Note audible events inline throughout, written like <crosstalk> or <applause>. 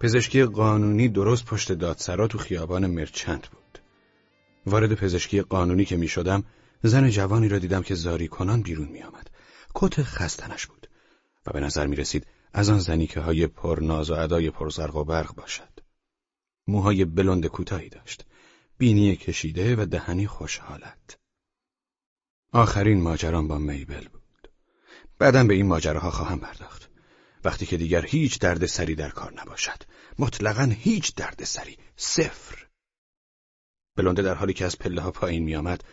پزشکی قانونی درست پشت دادسرا تو خیابان مرچند بود. وارد پزشکی قانونی که می شدم زن جوانی را دیدم که زاری کنان بیرون می آمد. کت خستنش بود و به نظر می رسید از آن زنی که های پر ناز و ادای پر زرق و برق باشد. موهای بلند کوتاهی داشت. بینی کشیده و دهنی خوشحالت. آخرین ماجران با میبل بود. بعدم به این ماجراها خواهم پرداخت. وقتی که دیگر هیچ درد سری در کار نباشد. مطلقا هیچ درد سری. صفر. بلونده در حالی که از پله ها پایین می آمد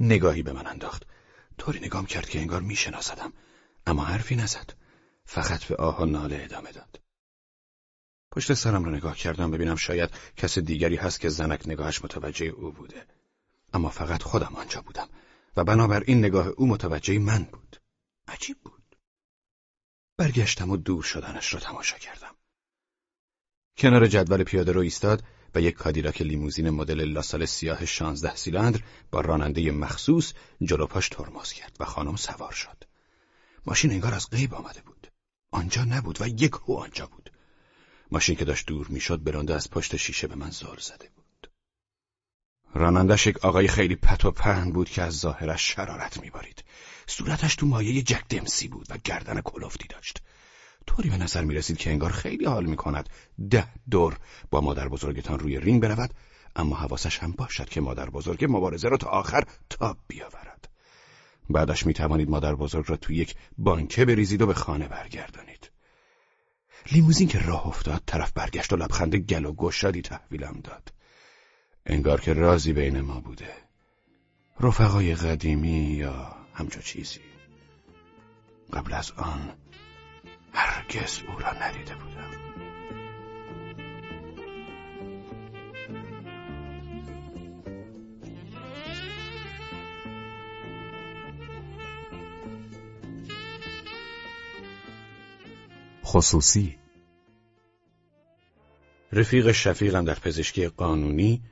نگاهی به من انداخت. طوری نگام کرد که انگار می شناسدم. اما حرفی نزد. فقط به آه و ناله ادامه داد. پشت سرم را نگاه کردم ببینم شاید کس دیگری هست که زنک نگاهش متوجه او بوده. اما فقط خودم آنجا بودم و بنابراین نگاه او متوجه من بود. عجیب بود. برگشتم و دور شدنش را تماشا کردم. کنار جدول پیاده رو ایستاد و یک کادیلاک لیموزین مدل لاسال سیاه شانزده سیلندر با راننده مخصوص جلو پاش ترمز کرد و خانم سوار شد. ماشین انگار از غیب آمده بود. آنجا نبود و یک هو آنجا بود. ماشین که داشت دور می‌شد برانده از پشت شیشه به من زل زده. رانندش یک آقای خیلی پت و پهن بود که از ظاهرش شرارت میبارید. صورتش تو مایه جک دمسی بود و گردن کلفتی داشت. طوری به نظر می رسید که انگار خیلی حال می کند ده دور با مادر بزرگتان روی رینگ برود اما حواسش هم باشد که مادر بزرگ مبارزه را تا آخر تاب بیاورد. بعدش می توانید مادر بزرگ را توی یک بانکه بریزید و به خانه برگردانید. لیموزین که راه افتاد طرف برگشت و لبخند گل و گشادی تحویلم داد. انگار که رازی بین ما بوده. رفقای قدیمی یا همچو چیزی. قبل از آن هرگز او را ندیده بودم. خصوصی رفیق شفیقم در پزشکی قانونی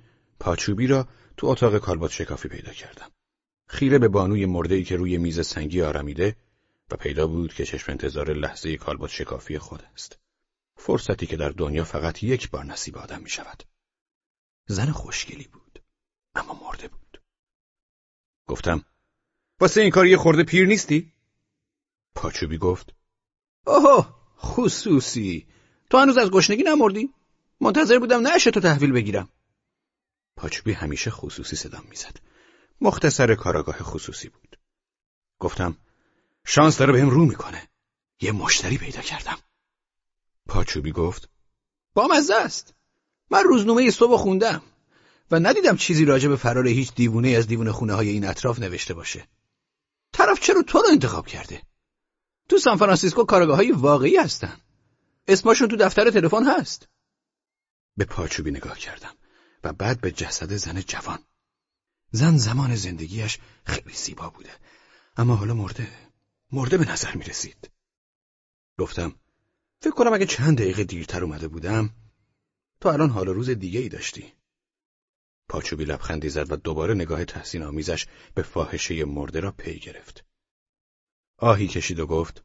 پاچوبی را تو اتاق کالبات شکافی پیدا کردم. خیره به بانوی مردهی که روی میز سنگی آرمیده و پیدا بود که چشم انتظار لحظه کالبات شکافی خود است. فرصتی که در دنیا فقط یک بار نصیب آدم می شود. زن خوشگلی بود. اما مرده بود. گفتم واسه این کار یه خورده پیر نیستی؟ پاچوبی گفت اوه خصوصی تو هنوز از گشنگی نمردی؟ منتظر بودم نشه تو تحویل بگیرم پاچوبی همیشه خصوصی صدام می‌زد. مختصر کاراگاه خصوصی بود. گفتم شانس داره بهم رو می‌کنه. یه مشتری پیدا کردم. پاچوبی گفت با مزه است. من روزنامه صبح خوندم و ندیدم چیزی راجع به فرار هیچ دیوونه از دیوونه خونه های این اطراف نوشته باشه. طرف چرا تو رو انتخاب کرده؟ تو سان فرانسیسکو کارگاه های واقعی هستن. اسمشون تو دفتر تلفن هست. به پاچوبی نگاه کردم. و بعد به جسد زن جوان. زن زمان زندگیش خیلی زیبا بوده. اما حالا مرده. مرده به نظر می رسید. گفتم فکر کنم اگه چند دقیقه دیرتر اومده بودم تو الان حال روز دیگه ای داشتی. پاچوبی لبخندی زد و دوباره نگاه تحسین آمیزش به فاحشه مرده را پی گرفت. آهی کشید و گفت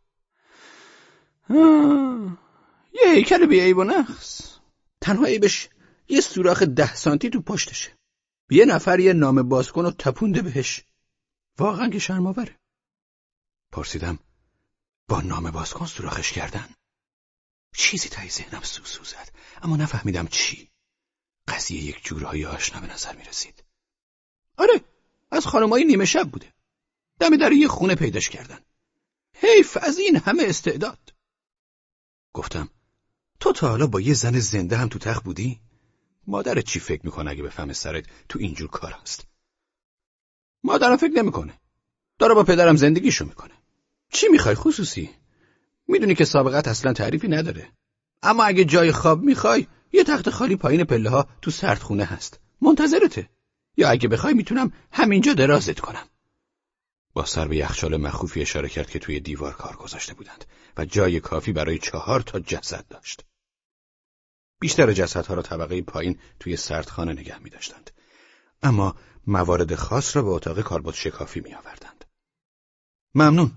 یه هیکل بی عیب و نقص تنها عیبش یه سوراخ ده سانتی تو پشتشه. یه نفر یه نام بازکن و تپونده بهش. واقعا که شرماوره پرسیدم با نام بازکن سوراخش کردن؟ چیزی تایی ذهنم سوسو زد اما نفهمیدم چی. قضیه یک جورهایی آشنا به نظر می رسید آره از خانمایی نیمه شب بوده. دم در یه خونه پیداش کردن. حیف از این همه استعداد. گفتم تو تا حالا با یه زن زنده هم تو تخت بودی؟ مادرت چی فکر می‌کنه اگه بفهمه سرت تو اینجور کار هست؟ مادرم فکر نمی‌کنه. داره با پدرم زندگیشو می‌کنه. چی می‌خوای خصوصی؟ می‌دونی که سابقت اصلا تعریفی نداره. اما اگه جای خواب می‌خوای یه تخت خالی پایین پله ها تو سردخونه هست. منتظرته. یا اگه بخوای می‌تونم همینجا درازت کنم. با سر به یخچال مخوفی اشاره کرد که توی دیوار کار گذاشته بودند و جای کافی برای چهار تا جسد داشت. بیشتر جسدها را طبقه پایین توی سردخانه نگه می داشتند. اما موارد خاص را به اتاق کاربوت شکافی می آوردند. ممنون.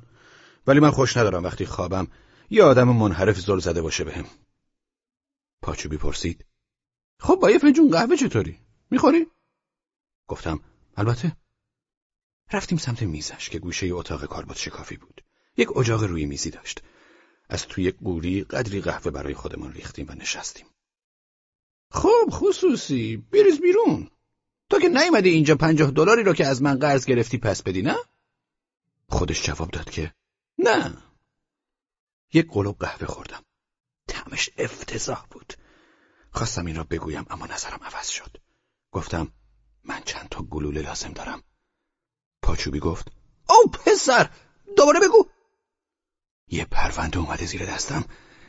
ولی من خوش ندارم وقتی خوابم یه آدم منحرف زل زده باشه بهم. پاچوبی پرسید خب با یه فنجون قهوه چطوری؟ می‌خوری؟ گفتم البته. رفتیم سمت میزش که گوشه اتاق کاربات شکافی بود. یک اجاق روی میزی داشت. از توی قوری قدری قهوه برای خودمان ریختیم و نشستیم. خب خصوصی. بریز بیرون. تو که نیومدی اینجا پنجاه دلاری رو که از من قرض گرفتی پس بدی نه؟ خودش جواب داد که نه. یک قلوب قهوه خوردم. تعمش افتضاح بود. خواستم این را بگویم اما نظرم عوض شد. گفتم من چند تا گلوله لازم دارم. پاچوبی گفت او پسر دوباره بگو. یه پرونده اومده زیر دستم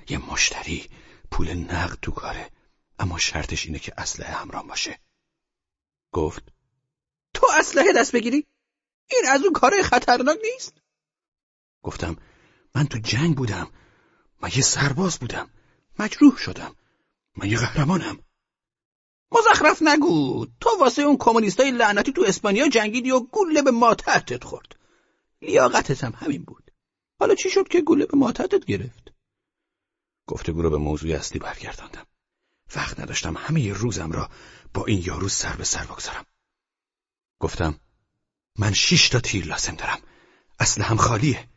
یه مشتری پول نقد تو کاره. اما شرطش اینه که اسلحه همراه باشه. گفت تو اسلحه دست بگیری؟ این از اون کار خطرناک نیست؟ گفتم من تو جنگ بودم. من یه سرباز بودم. مجروح شدم. من یه قهرمانم. مزخرف نگو. تو واسه اون کمونیستای لعنتی تو اسپانیا جنگیدی و گوله به ماتحتت خورد. لیاقتت هم همین بود. حالا چی شد که گوله به ماتحتت گرفت؟ گفتگو رو به موضوع اصلی برگرداندم. وقت نداشتم همه روزم را با این یارو سر به سر بگذارم. گفتم من شش تا تیر لازم دارم. هم خالیه.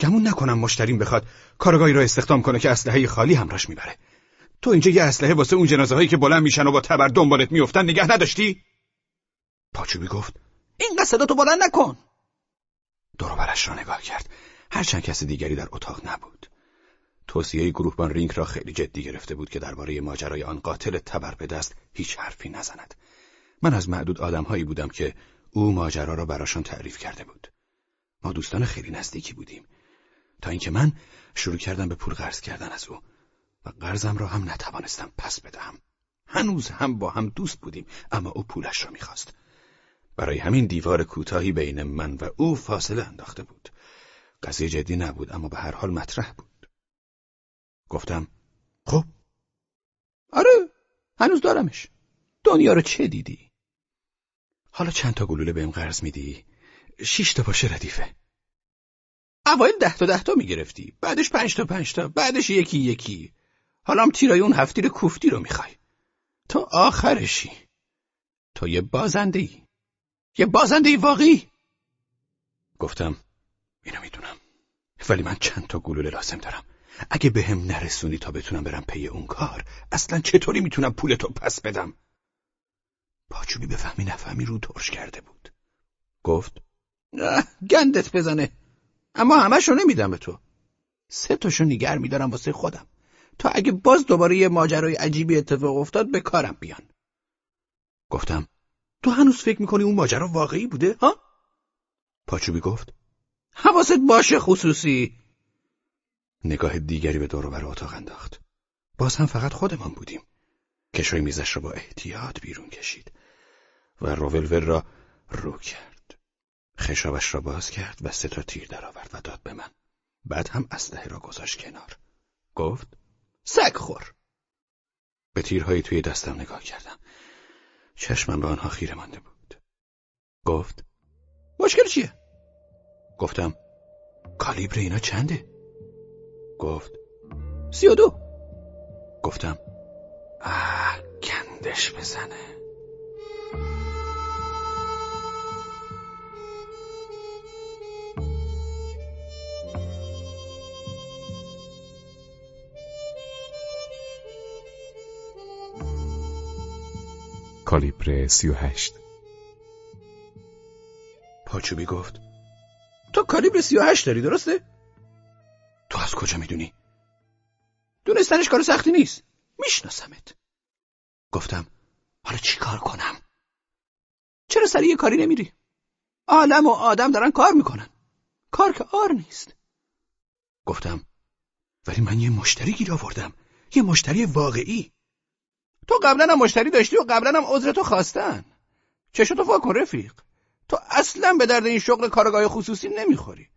گمون نکنم مشتریم بخواد کارگاهی را استخدام کنه که اسلحه خالی همراش می‌بره. تو اینجا یه اسلحه واسه اون جنازه هایی که بلند میشن و با تبر دنبالت میفتن نگه نداشتی؟ پاچوبی گفت این قصدا تو بلند نکن. برش را نگاه کرد. هرچند کس دیگری در اتاق نبود. توصیه گروهبان رینگ را خیلی جدی گرفته بود که درباره ماجرای آن قاتل تبر به دست هیچ حرفی نزند. من از معدود آدمهایی بودم که او ماجرا را براشان تعریف کرده بود. ما دوستان خیلی نزدیکی بودیم. تا اینکه من شروع کردم به پول قرض کردن از او و قرضم را هم نتوانستم پس بدهم. هنوز هم با هم دوست بودیم اما او پولش را می‌خواست. برای همین دیوار کوتاهی بین من و او فاصله انداخته بود. قضیه جدی نبود اما به هر حال مطرح بود. گفتم خب. آره هنوز دارمش. دنیا رو چه دیدی؟ حالا چند تا گلوله بهم قرض میدی؟ شش تا باشه ردیفه. اوایل ده تا ده تا می‌گرفتی. بعدش پنج تا پنج تا. بعدش یکی یکی. حالا هم تیرای اون هفتیر کوفتی رو می‌خوای. تو آخرشی. تو یه بازنده ای یه بازنده ای واقعی. گفتم اینو می‌دونم. ولی من چند تا گلوله لازم دارم. اگه به هم نرسونی تا بتونم برم پی اون کار اصلا چطوری می‌تونم پول تو پس بدم؟ پاچوبی بفهمی نفهمی رو ترش کرده بود. گفت گندت بزنه. اما همشو نمیدم به تو. سه تاشو نیگر میدارم واسه خودم. تا اگه باز دوباره یه ماجرای عجیبی اتفاق افتاد به کارم بیان. گفتم تو هنوز فکر می‌کنی اون ماجرا واقعی بوده ها؟ پاچوبی گفت حواست باشه خصوصی. نگاه دیگری به دور بر اتاق انداخت. باز هم فقط خودمان بودیم. کشوی میزش را با احتیاط بیرون کشید و روولور را رو کرد. خشابش را باز کرد و سه تا تیر درآورد و داد به من. بعد هم اسلحه را گذاشت کنار. گفت سگ خور. به تیرهایی توی دستم نگاه کردم. چشمم به آنها خیره مانده بود. گفت مشکل چیه؟ گفتم کالیبر اینا چنده؟ گفت. سی و دو. گفتم. آه گندش بزنه. کالیبر سی و هشت. پاچوبی گفت. تو کالیبر سی و هشت داری درسته؟ تو کجا می‌دونی؟ دونستنش کار سختی نیست. میشناسمت. گفتم حالا چی کار کنم؟ چرا سریع یه کاری نمیری؟ عالم و آدم دارن کار می‌کنن. کار که آر نیست. گفتم ولی من یه مشتری گیر آوردم. یه مشتری واقعی. تو قبلا هم مشتری داشتی و قبلا هم عذر تو خواستن. چشتو واکن رفیق. تو اصلا به درد این شغل کارگاه خصوصی نمی‌خوری.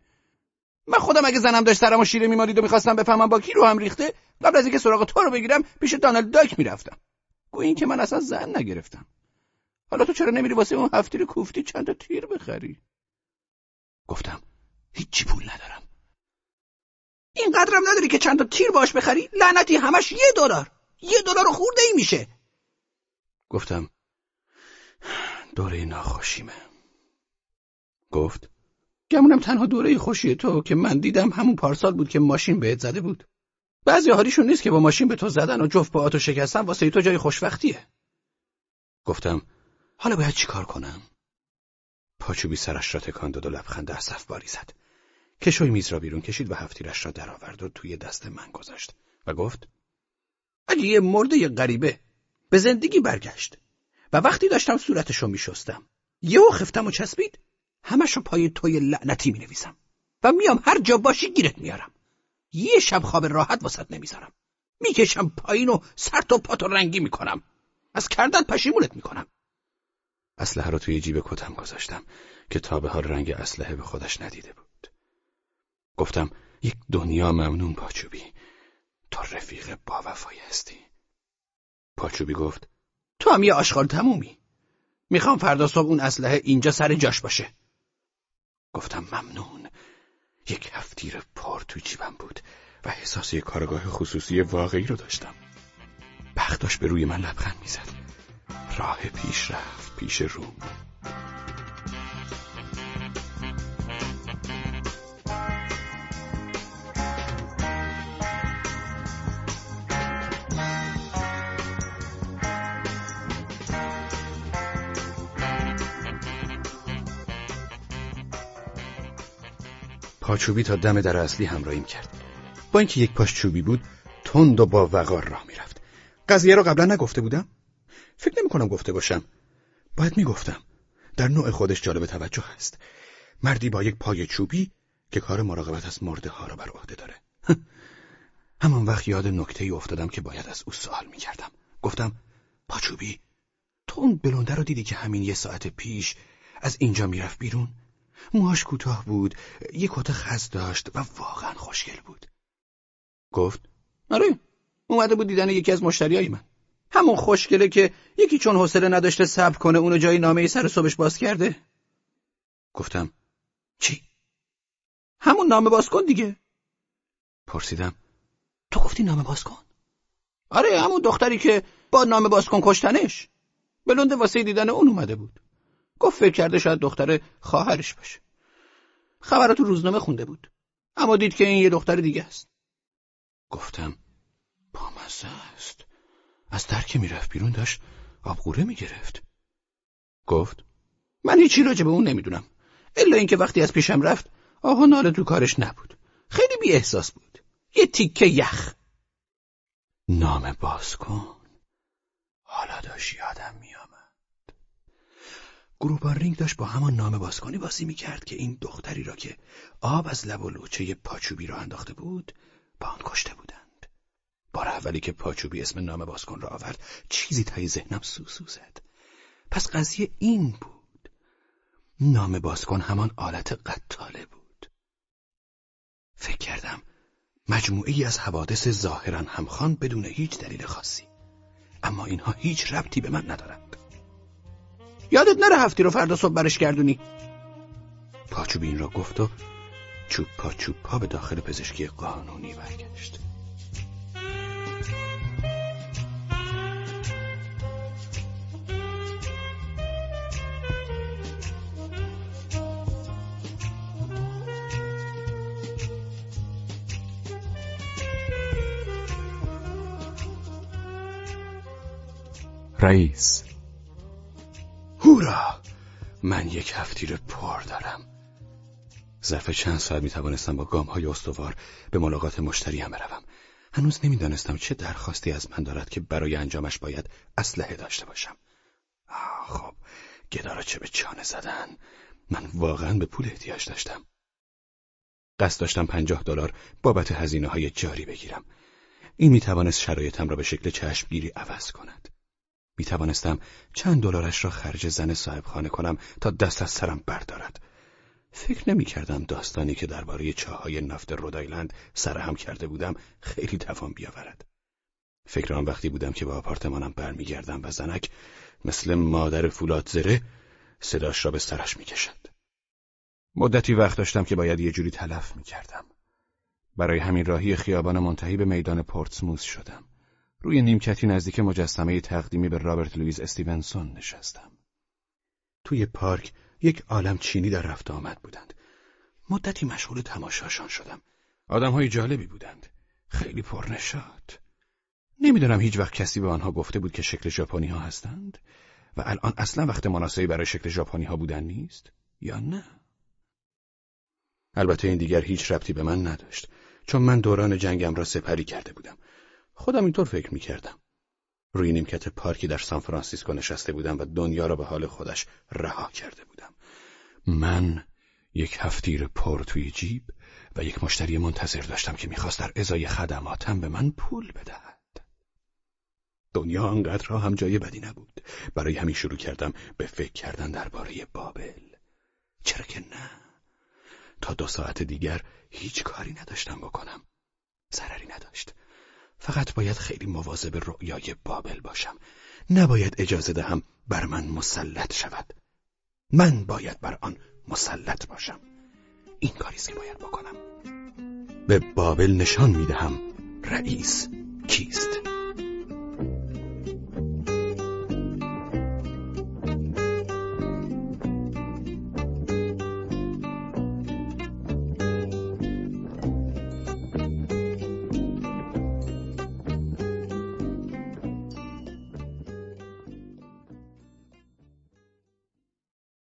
من خودم اگه زنم داشت سرمو شیره میمارید و می‌خواستم بفهمم با کی رو هم ریخته قبل از اینکه سراغ تو رو بگیرم پیش دانالد داک می‌رفتم. گویا که من اصلا زن نگرفتم. حالا تو چرا نمیری واسه اون هفتیر کوفتی چند تا تیر بخری؟ گفتم هیچی پول ندارم. اینقدرم نداری که چند تا تیر باش بخری؟ لعنتی همش یه دلار. یه دلار خورده ای میشه. گفتم دوره ناخوشیمه. گفت گمونم تنها دوره خوشی تو که من دیدم همون پارسال بود که ماشین بهت زده بود. بعضی حالیشون نیست که با ماشین به تو زدن و جفت پاهاتو شکستن واسه تو جای خوشوقتیه گفتم حالا باید چیکار کنم؟ پاچوبی سرش را تکان داد و لبخند اسف باری زد. کشوی میز را بیرون کشید و هفتیرش را درآورد و توی دست من گذاشت و گفت اگه یه مرده غریبه. به زندگی برگشت. و وقتی داشتم صورتشو میشستم. یهو خفتم و چسبید. همشو پای توی لعنتی می نویسم و میام هر جا باشی گیرت میارم. یه شب خواب راحت واسط نمی‌ذارم. می‌کشم پایین و سر و پاتو رنگی می‌کنم. از کردن پشیمونت می‌کنم. اسلحه رو توی جیب کتم گذاشتم که تا به حال رنگ اسلحه به خودش ندیده بود. گفتم یک دنیا ممنون پاچوبی. تو رفیق با وفایی هستی. پاچوبی گفت تو هم یه آشغال تمومی. می‌خوام فردا صبح اون اسلحه اینجا سر جاش باشه. گفتم ممنون. یک هفتیر پر تو جیبم بود و احساس یک کارگاه خصوصی واقعی رو داشتم. بختاش به روی من لبخند می‌زد. راه پیش رفت پیش روم پاچوبی تا دم در اصلی همراهیم کرد. با اینکه یک پاش چوبی بود تند و با وقار راه می‌رفت. قضیه رو قبلا نگفته بودم؟ فکر نمی کنم گفته باشم. باید می‌گفتم. در نوع خودش جالب توجه هست مردی با یک پای چوبی که کار مراقبت از مرده ها را بر عهده داره. <laughs> همان وقت یاد نکته ای افتادم که باید از او سوال می‌کردم. گفتم پاچوبی تو اون بلونده رو دیدی که همین یه ساعت پیش از اینجا می‌رفت بیرون؟ موهاش کوتاه بود یک کت خز داشت و واقعا خوشگل بود. گفت آره اومده بود دیدن یکی از مشتریای من. همون خوشگله که یکی چون حوصله نداشته صبر کنه اونو جای نامه سر صبحش باز کرده. گفتم چی؟ همون نامه باز کن دیگه. پرسیدم تو گفتی نامه باز کن؟ آره همون دختری که با نامه باز کن کشتنش. بلنده واسه دیدن اون اومده بود. گفت فکر کرده شاید دختر خواهرش باشه. خبر تو روزنامه خونده بود. اما دید که این یه دختر دیگه است. گفتم بامزه است. از در که می‌رفت بیرون داشت آبقوره می‌گرفت. گفت من هیچی راجع به اون نمی‌دونم. الا اینکه وقتی از پیشم رفت آها ناله تو کارش نبود. خیلی بی احساس بود. یه تیکه یخ. نام باز کن. حالا داشت یادم میآمد گروبان رینگ داشت با همان نام بازکنی بازی می‌کرد که این دختری را که آب از لب و لوچه پاچوبی را انداخته بود با آن کشته بودند. بار اولی که پاچوبی اسم نام بازکن را آورد چیزی تای ذهنم سوسو زد. پس قضیه این بود. نام بازکن همان آلت قتاله بود. فکر کردم مجموعی از حوادث ظاهرا همخوان بدون هیچ دلیل خاصی. اما اینها هیچ ربطی به من ندارند. یادت نره هفتی رو فردا صبح برش گردونی. پاچوب این را گفت و چوب پا چوب پا به داخل پزشکی قانونی برگشت. رئیس هورا من یک هفتیر پر دارم. ظرف چند ساعت می توانستم با گام های استوار به ملاقات مشتری هم بروم. هنوز نمی‌دانستم چه درخواستی از من دارد که برای انجامش باید اسلحه داشته باشم. خب گدارا چه به چانه زدن. من واقعا به پول احتیاج داشتم. قصد داشتم پنجاه دلار بابت هزینه های جاری بگیرم. این می توانست شرایطم را به شکل چشمگیری عوض کند. می توانستم چند دلارش را خرج زن صاحب خانه کنم تا دست از سرم بردارد. فکر نمی کردم داستانی که درباره چاهای نفت رودایلند سرهم کرده بودم خیلی توان بیاورد. فکر آن وقتی بودم که به آپارتمانم برمیگردم و زنک مثل مادر فولاد زره صداش را به سرش می‌کشد. مدتی وقت داشتم که باید یه جوری تلف می‌کردم. برای همین راهی خیابان منتهی به میدان پورتسموس شدم. روی نیمکتی نزدیک مجسمه تقدیمی به رابرت لوئیس استیونسون نشستم. توی پارک یک عالم چینی در رفت آمد بودند. مدتی مشغول تماشاشان شدم. آدم های جالبی بودند. خیلی پرنشاد. نمی‌دونم هیچ وقت کسی به آنها گفته بود که شکل ژاپنی ها هستند و الان اصلا وقت مناسبی برای شکل ژاپنی ها بودن نیست یا نه؟ البته این دیگر هیچ ربطی به من نداشت چون من دوران جنگم را سپری کرده بودم. خودم اینطور فکر می کردم. روی نیمکت پارکی در سان فرانسیسکو نشسته بودم و دنیا را به حال خودش رها کرده بودم. من یک هفتیر پر توی جیب و یک مشتری منتظر داشتم که می‌خواست در ازای خدماتم به من پول بدهد. دنیا آنقدر را هم جای بدی نبود. برای همین شروع کردم به فکر کردن درباره بابل. چرا که نه؟ تا دو ساعت دیگر هیچ کاری نداشتم بکنم. ضرری نداشت. فقط باید خیلی مواظب رؤیای بابل باشم. نباید اجازه دهم بر من مسلط شود. من باید بر آن مسلط باشم. این کاریست که باید بکنم. به بابل نشان می‌دهم رئیس کیست؟